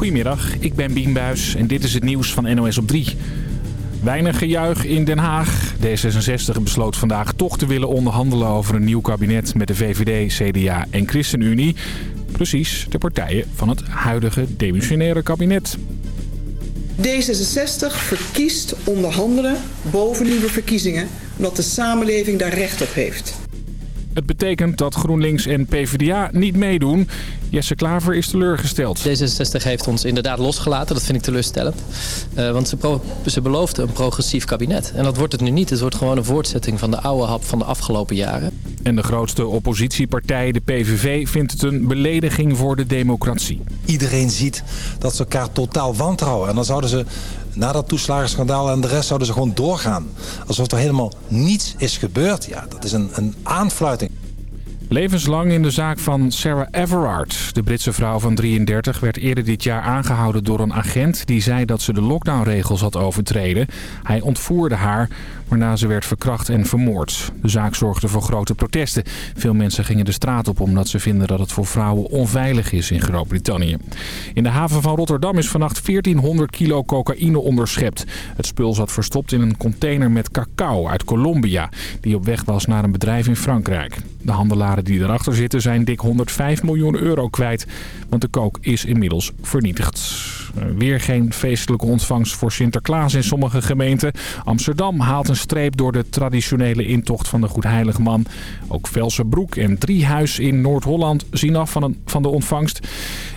Goedemiddag, ik ben Bien Buis en dit is het nieuws van NOS op 3. Weinig gejuich in Den Haag. D66 besloot vandaag toch te willen onderhandelen over een nieuw kabinet met de VVD, CDA en ChristenUnie. Precies de partijen van het huidige demissionaire kabinet. D66 verkiest onderhandelen boven nieuwe verkiezingen, omdat de samenleving daar recht op heeft. Het betekent dat GroenLinks en PvdA niet meedoen. Jesse Klaver is teleurgesteld. D66 heeft ons inderdaad losgelaten. Dat vind ik teleurstellend. Uh, want ze, ze beloofden een progressief kabinet. En dat wordt het nu niet. Het wordt gewoon een voortzetting van de oude hap van de afgelopen jaren. En de grootste oppositiepartij, de PVV, vindt het een belediging voor de democratie. Iedereen ziet dat ze elkaar totaal wantrouwen. En dan zouden ze na dat toeslagenschandaal en de rest zouden ze gewoon doorgaan. Alsof er helemaal niets is gebeurd. Ja, dat is een, een aanfluiting. Levenslang in de zaak van Sarah Everard. De Britse vrouw van 33 werd eerder dit jaar aangehouden door een agent... die zei dat ze de lockdownregels had overtreden. Hij ontvoerde haar, waarna ze werd verkracht en vermoord. De zaak zorgde voor grote protesten. Veel mensen gingen de straat op omdat ze vinden dat het voor vrouwen onveilig is in Groot-Brittannië. In de haven van Rotterdam is vannacht 1400 kilo cocaïne onderschept. Het spul zat verstopt in een container met cacao uit Colombia... die op weg was naar een bedrijf in Frankrijk. De handelaren die erachter zitten zijn dik 105 miljoen euro kwijt, want de kook is inmiddels vernietigd. Eh, weer geen feestelijke ontvangst voor Sinterklaas in sommige gemeenten. Amsterdam haalt een streep door de traditionele intocht van de Goedheiligman. Ook Velsenbroek en Driehuis in Noord-Holland zien af van, een, van de ontvangst.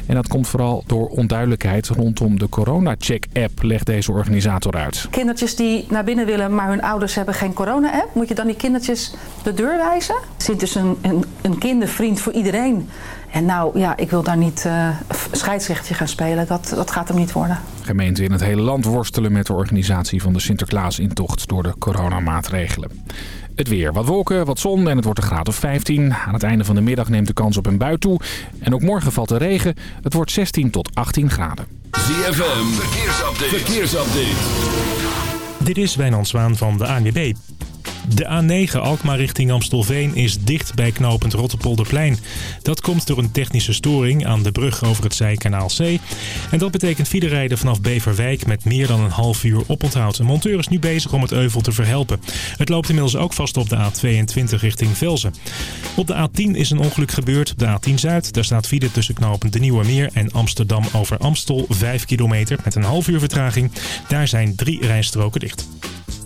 En dat komt vooral door onduidelijkheid rondom de corona-check-app, legt deze organisator uit. Kindertjes die naar binnen willen, maar hun ouders hebben geen corona-app. Moet je dan die kindertjes de deur wijzen? Sint is een, een, een kindervriend voor iedereen. En nou, ja, ik wil daar niet uh, scheidsrechtje gaan spelen. Dat, dat gaat hem niet worden. Gemeenten in het hele land worstelen met de organisatie van de Sinterklaas-intocht door de coronamaatregelen. Het weer. Wat wolken, wat zon en het wordt een graad of 15. Aan het einde van de middag neemt de kans op een bui toe. En ook morgen valt er regen. Het wordt 16 tot 18 graden. ZFM, verkeersupdate. verkeersupdate. Dit is Wijnand Zwaan van de ANWB. De A9 Alkmaar richting Amstelveen is dicht bij knooppunt Rotterpolderplein. Dat komt door een technische storing aan de brug over het Zijkanaal C. En dat betekent rijden vanaf Beverwijk met meer dan een half uur oponthoud. Een monteur is nu bezig om het euvel te verhelpen. Het loopt inmiddels ook vast op de A22 richting Velzen. Op de A10 is een ongeluk gebeurd. Op de A10 Zuid, daar staat file tussen knooppunt De Nieuwe Meer en Amsterdam over Amstel. 5 kilometer met een half uur vertraging. Daar zijn drie rijstroken dicht.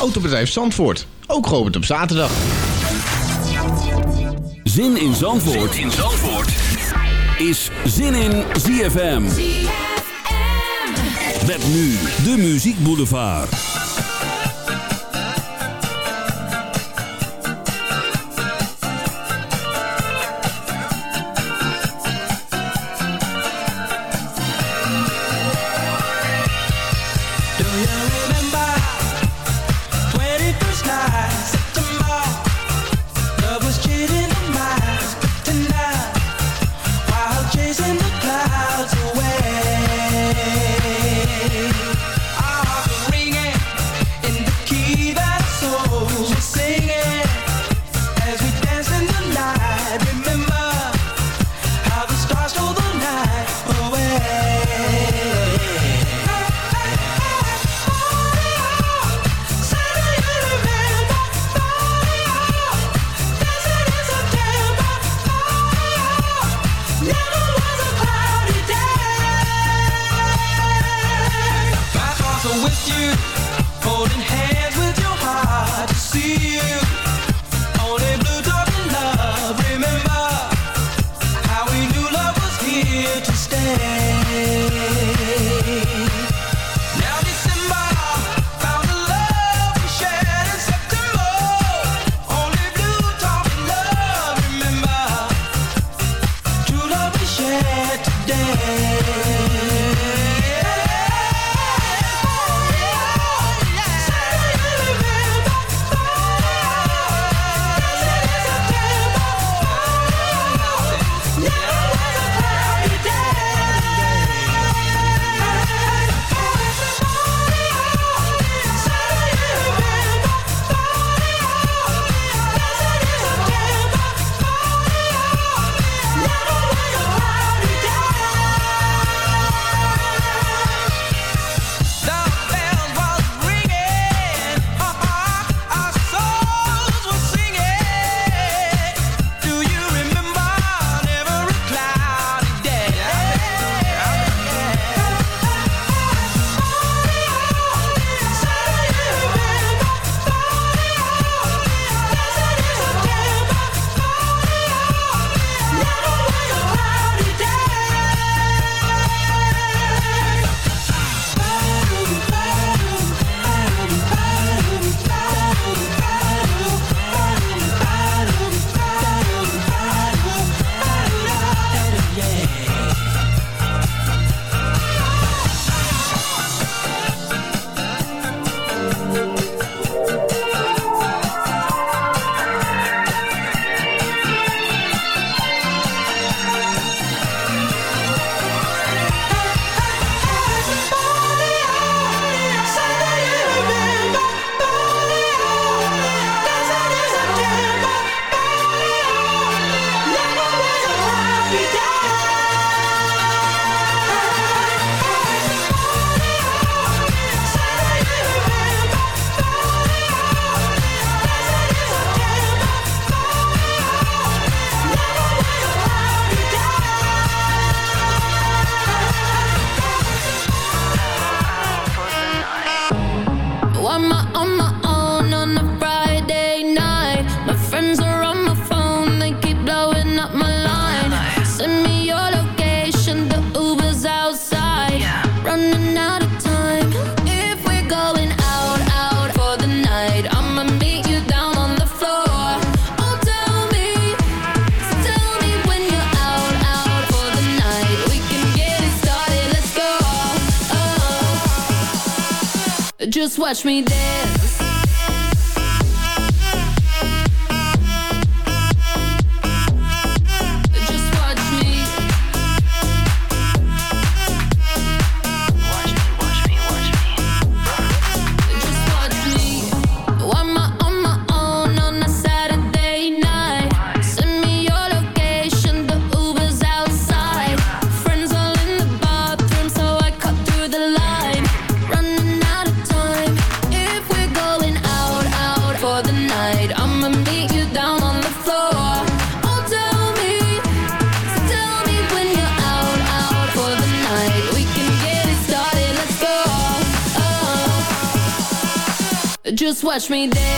Autobedrijf Zandvoort. Ook geopend op zaterdag. Zin in Zandvoort, zin in Zandvoort. is Zin in ZFM. ZFM. Met nu de Muziek Boulevard. Just watch me dance. me there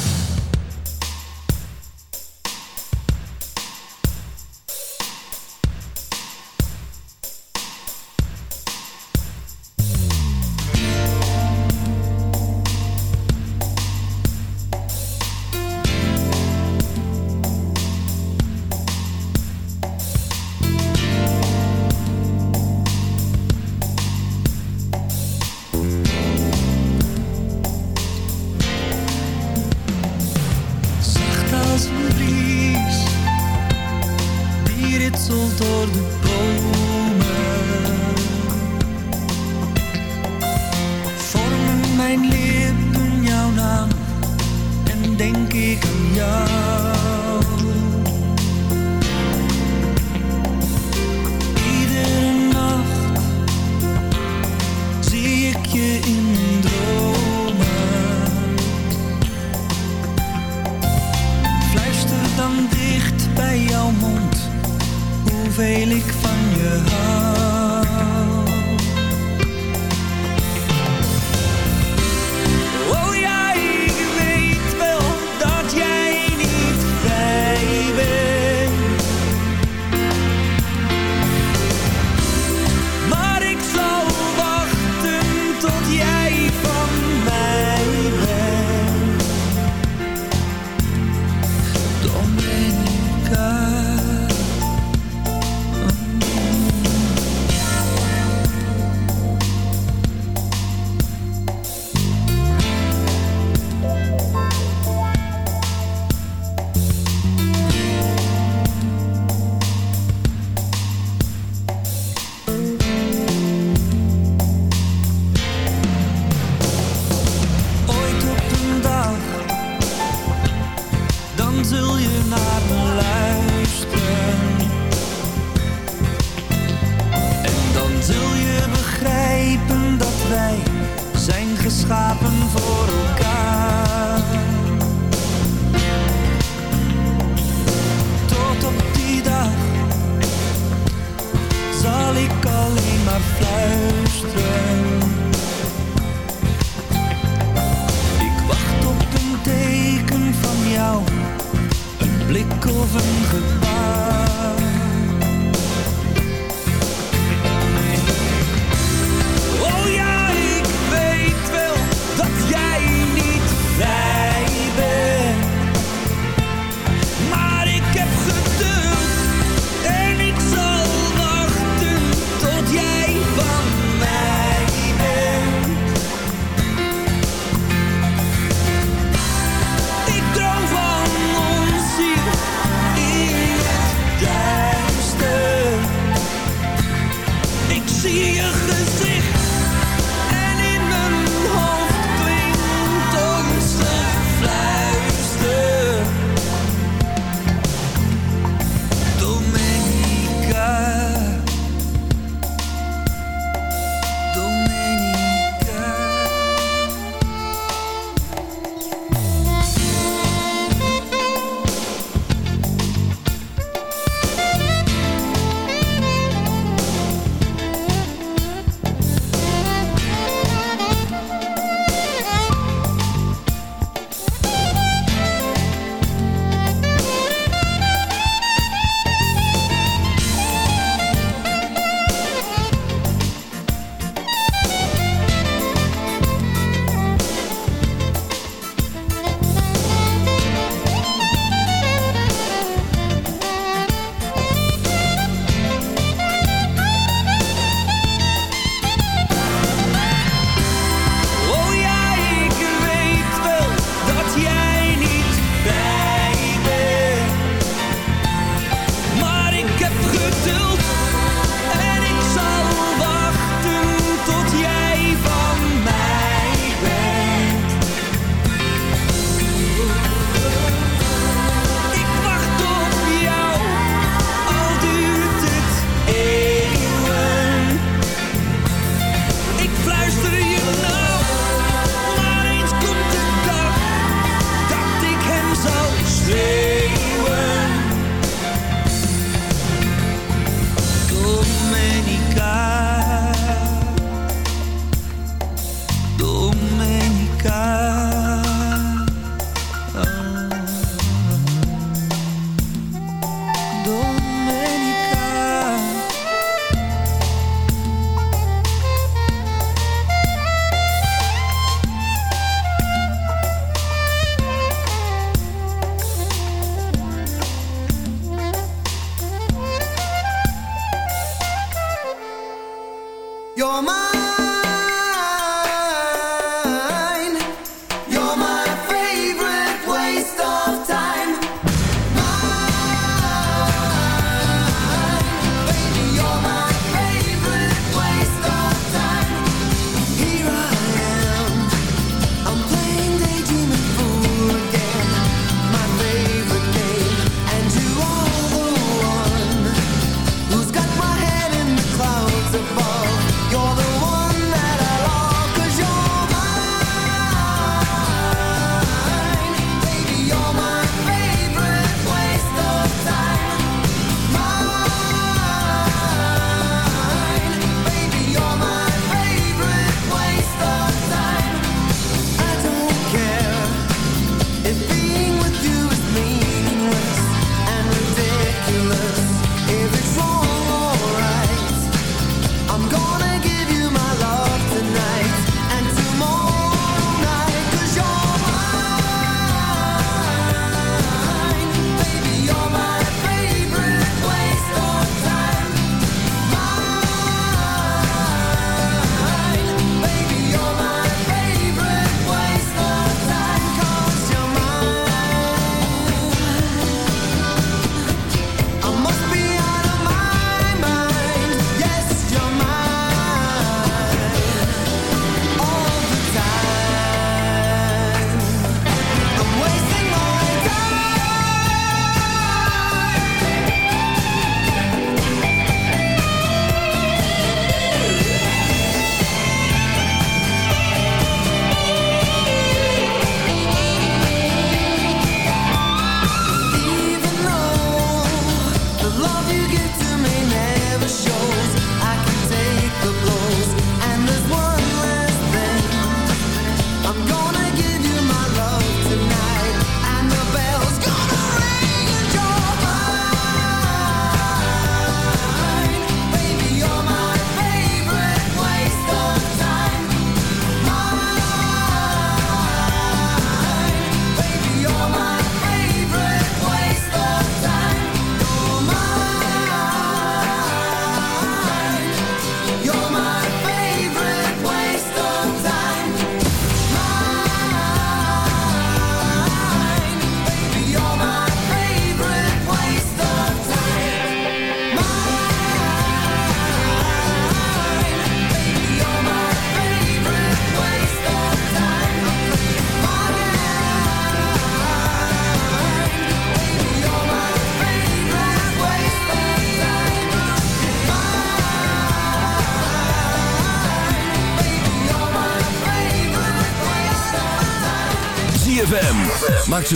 dan dicht bij jouw mond, hoeveel ik van je hou.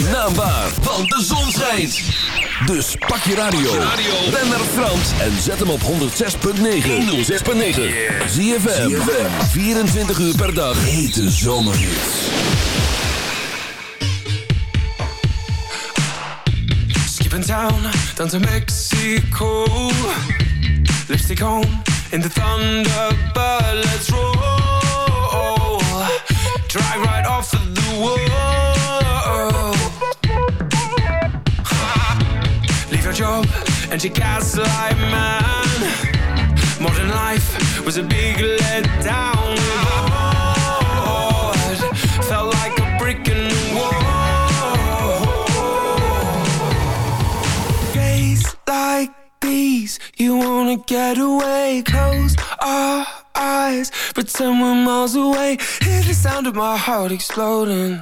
Zijn naam waar, want de zon schijnt. Dus pak je radio. Ben naar Frans en zet hem op 106.9. 106.9. ZFM. 24 uur per dag. Hete zomerhits. Skipping town down to Mexico. Lipstick on in the Thunderbird. Let's roll. Drive right off of the wall. Job and your gaslight man. Modern life was a big letdown. Bored, Felt like a brick in the wall. Days like these, you wanna get away. Close our eyes, pretend we're miles away. Hear the sound of my heart exploding.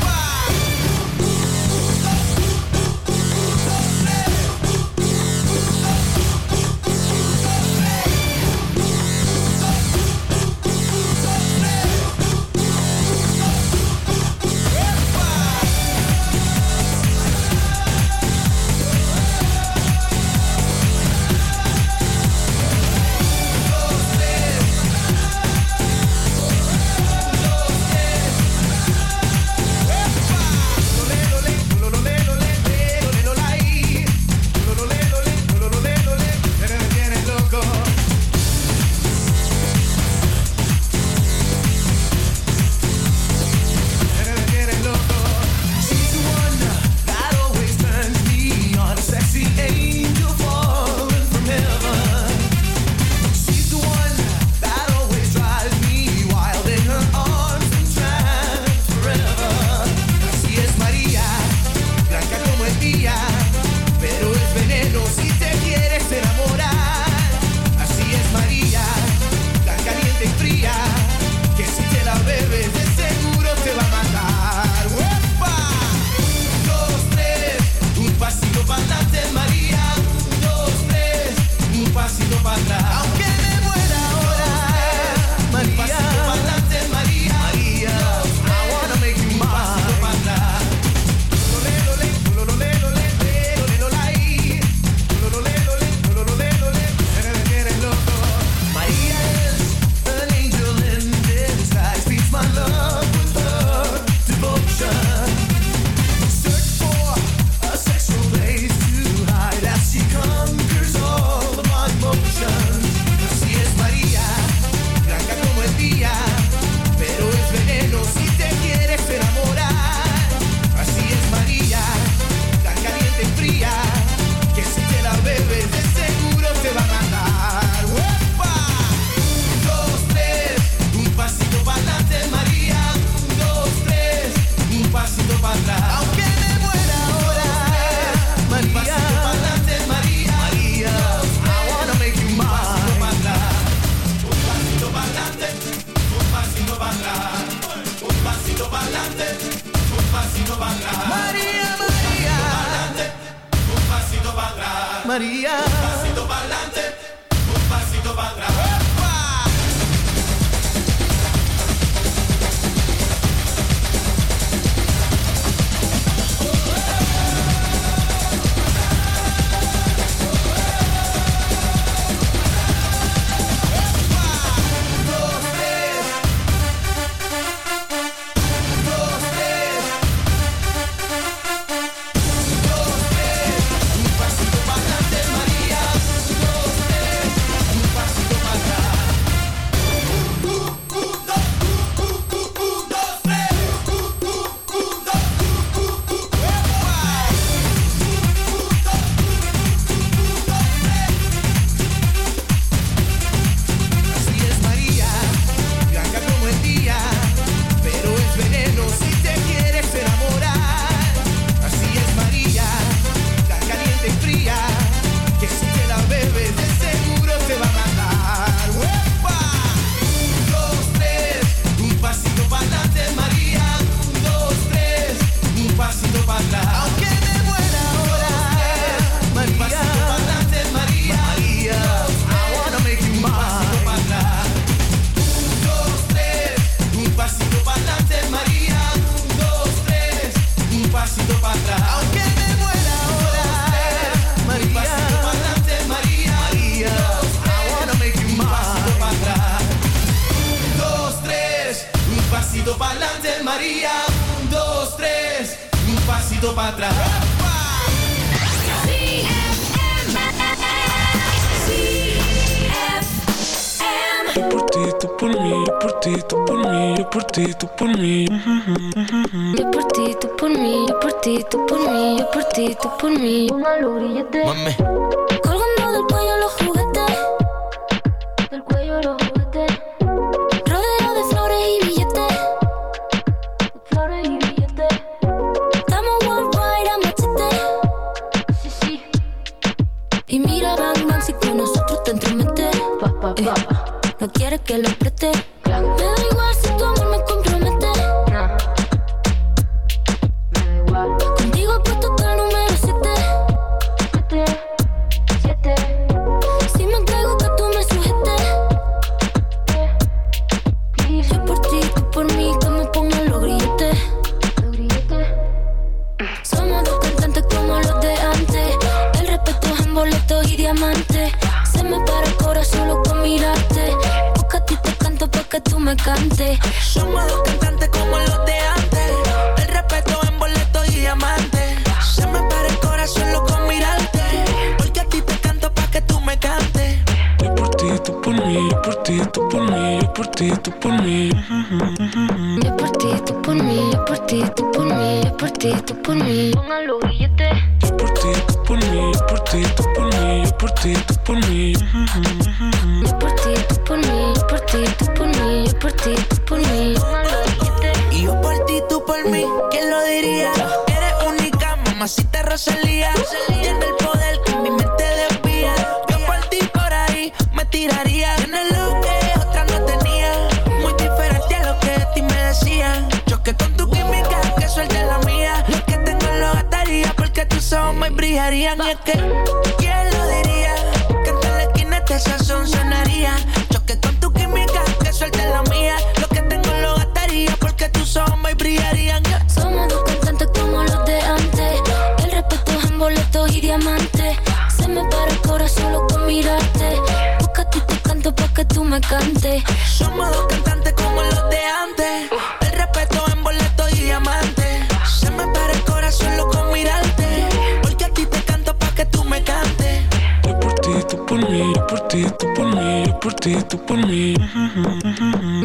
por mí, yo por ti, tú por mí, yo por ti, tú por mí.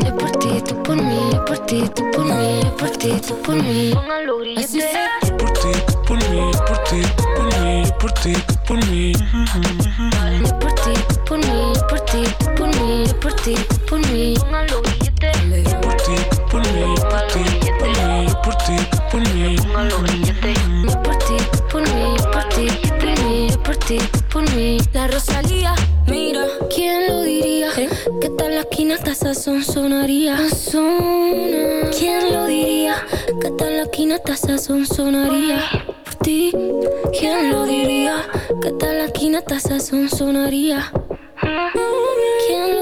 Yo por ti, tú por mí, yo por ti, tú por mí, yo por ti, tú por mí. Así. Yo por ti, tú por mí, yo por ti, tú por mí, yo por ti, tú por mí. Yo por ti, tú por mí, yo por ti, tú por mí, yo por ti, tú por mí. Yo por ti, tú por mí, yo por ti, tú por mí, yo por ti, tú por mí. Rosalía. Mira, ¿quién lo diría? ¿Eh? Que tal la esquina taza son sonaría. ¿Quién lo diría? Que tal la esquina taza son sonaría. Por ti, ¿quién lo diría? Que tal la esquina taza son sonaría. Ah. ¿Quién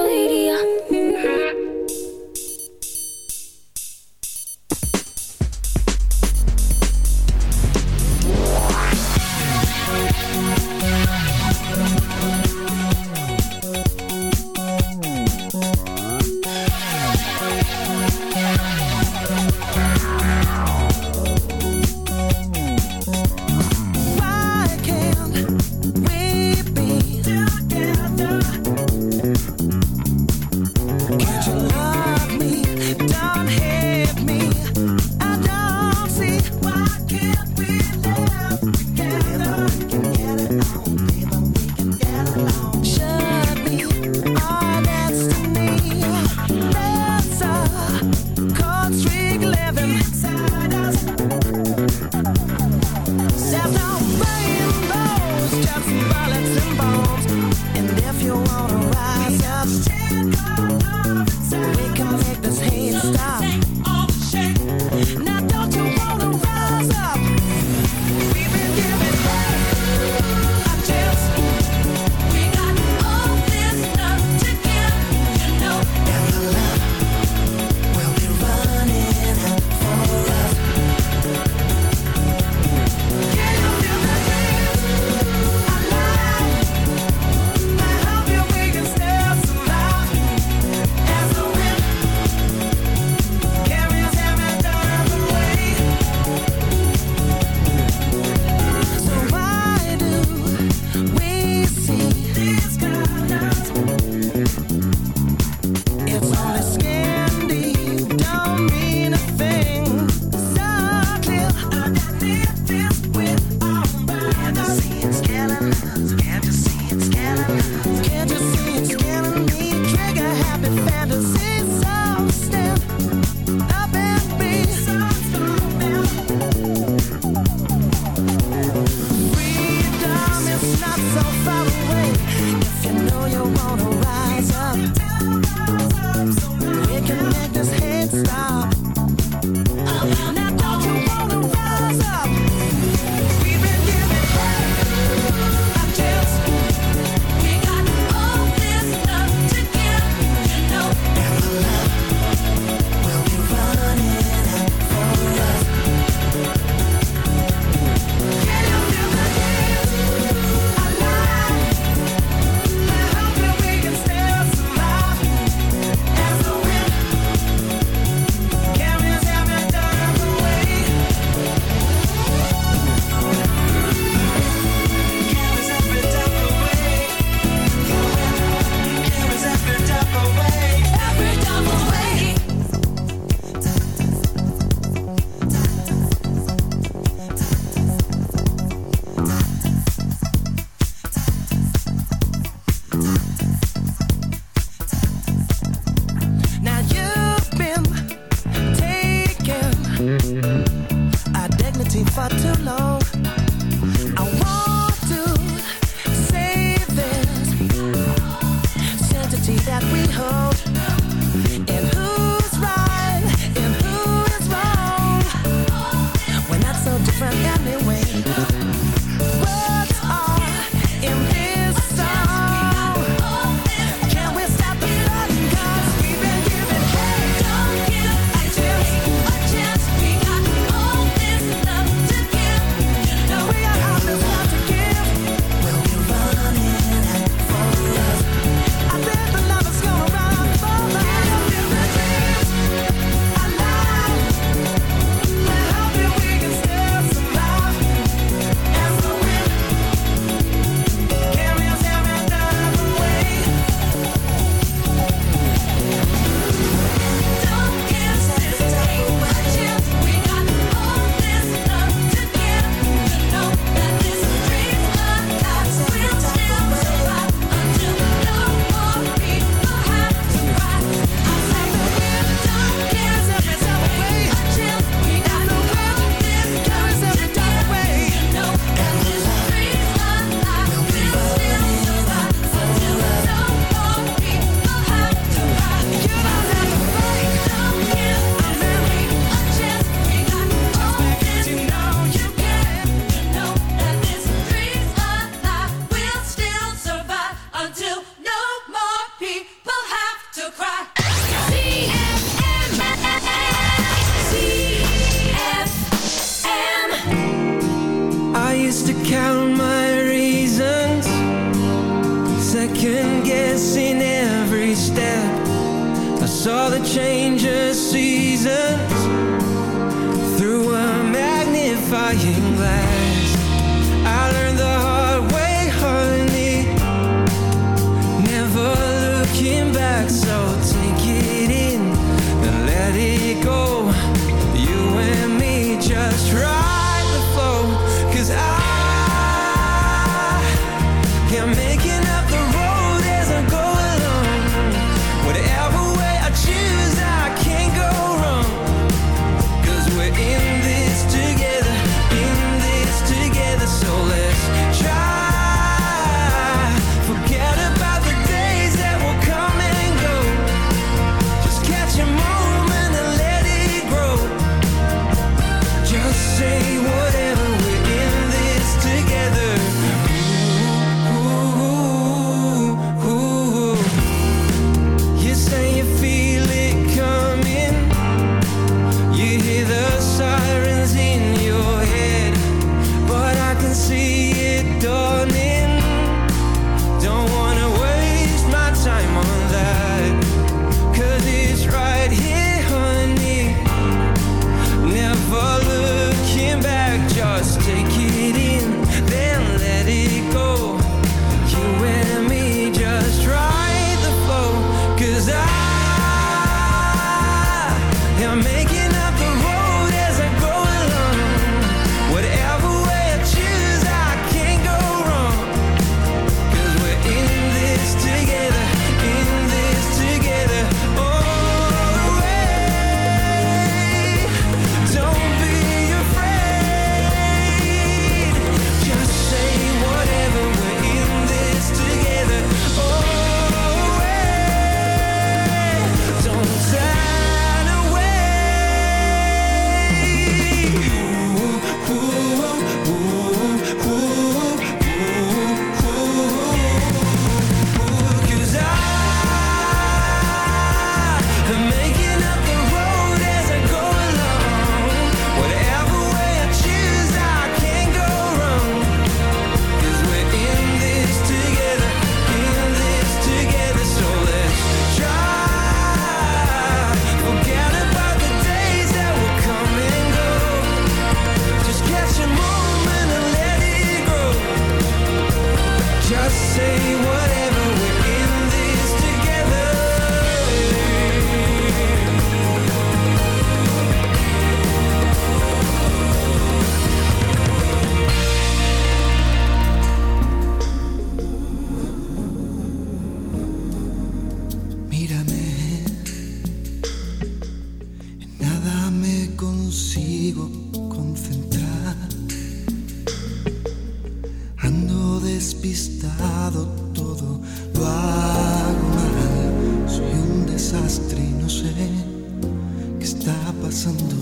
pensando,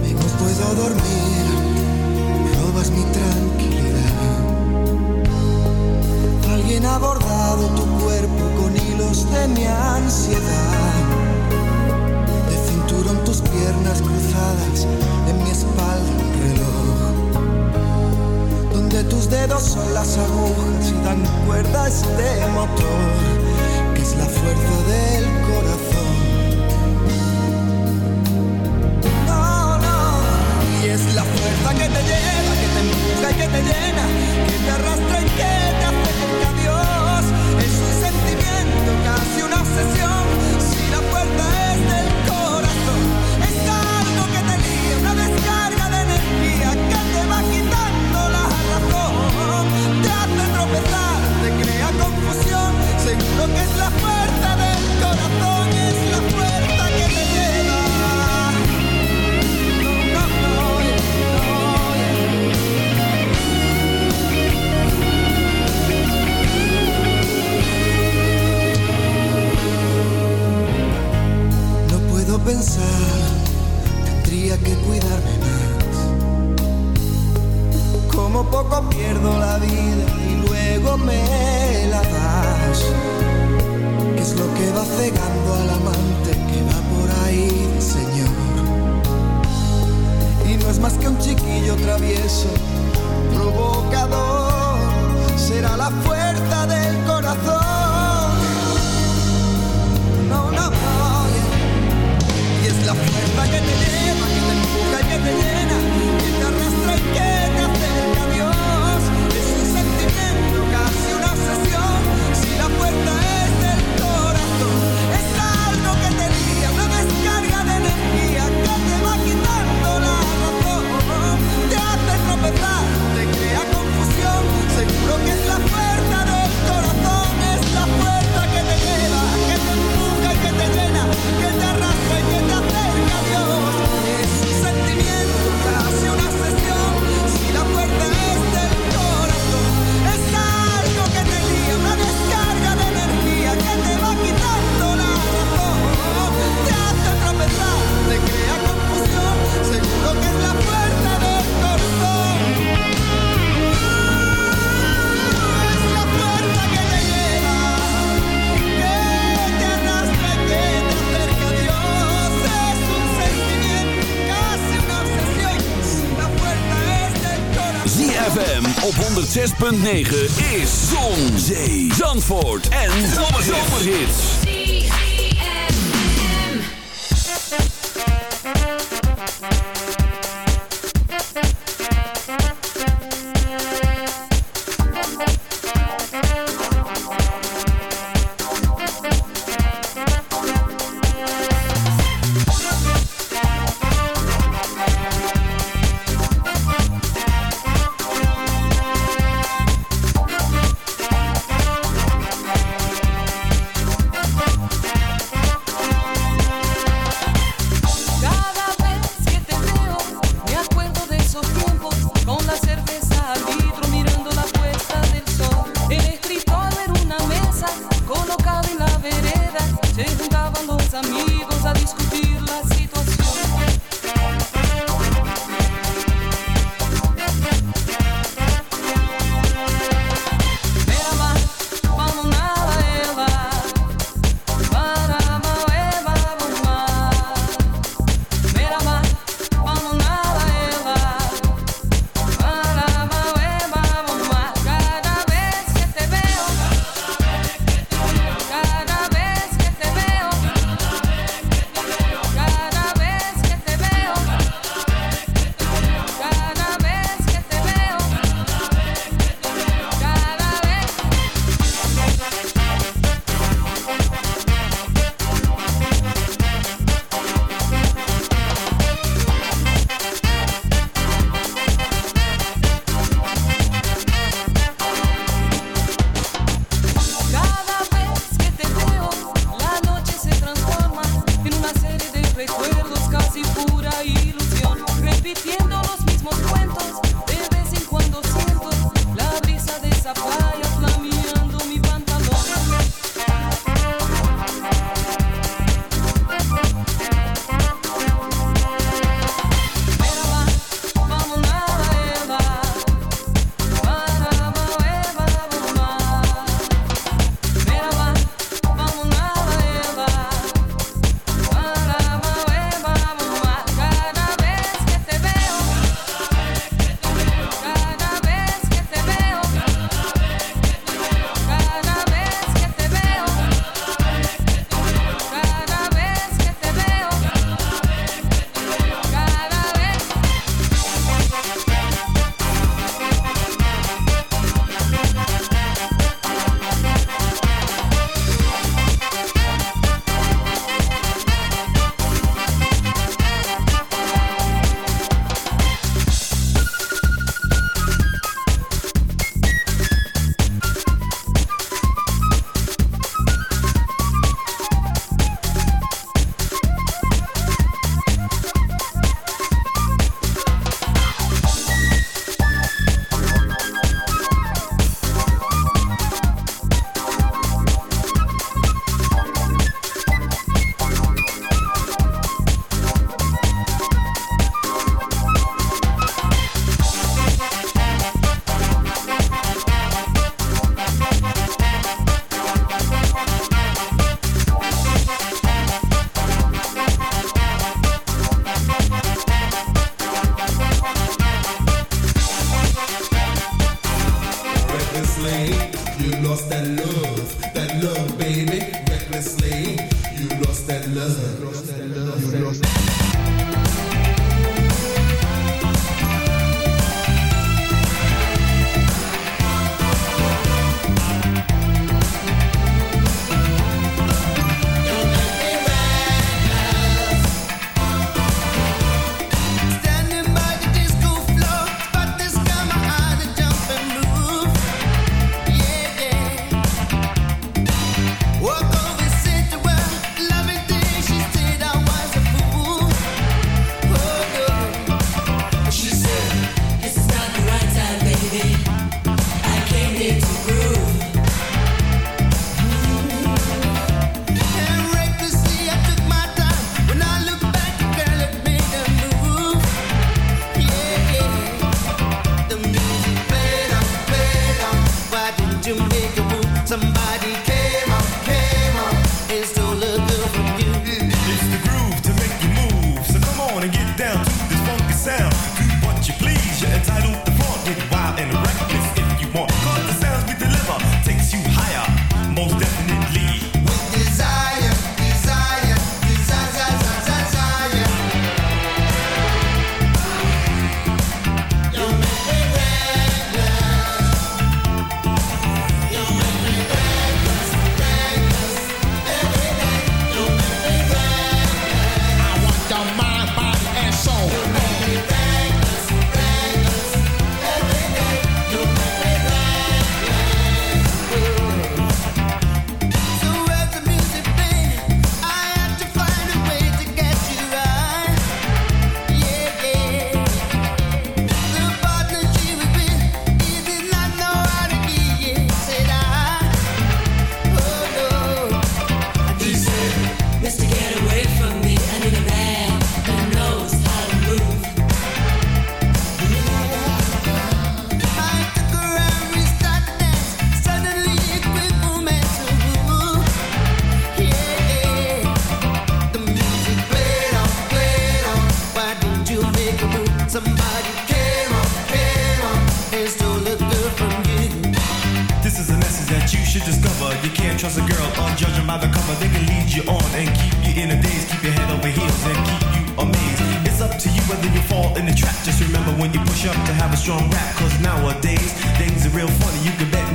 me no puedo dormir. 106.9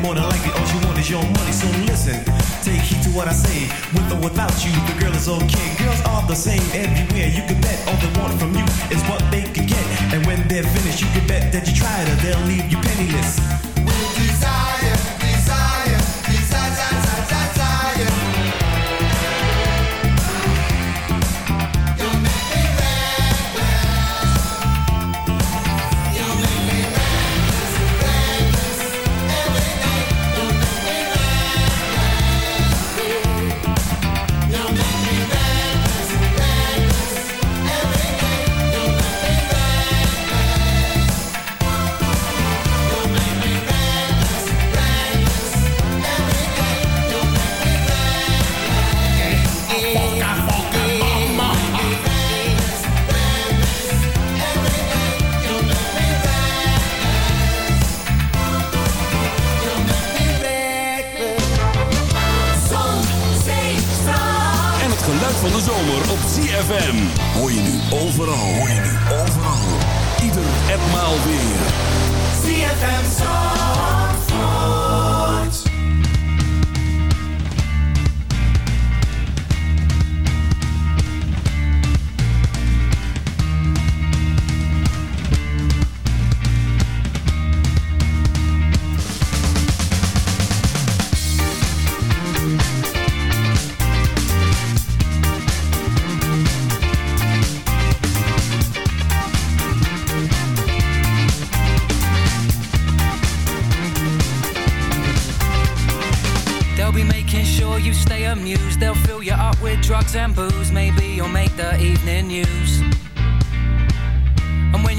more than likely all she want is your money. So listen, take heed to what I say. With or without you, the girl is okay. Girls are the same everywhere. You can bet all they want from you is what they can get. And when they're finished, you can bet that you tried to they'll leave you penniless. With desire.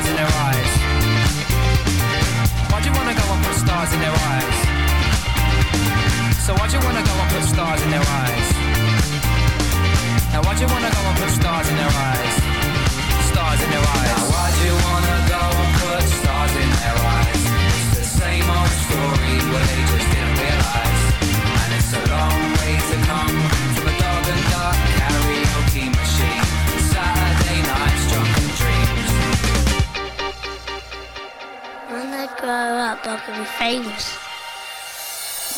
Stars in their eyes? Why'd you wanna go and put stars in their eyes? So why'd you wanna go and put stars in their eyes? Now why'd you wanna go and put stars in their eyes? so I could be famous.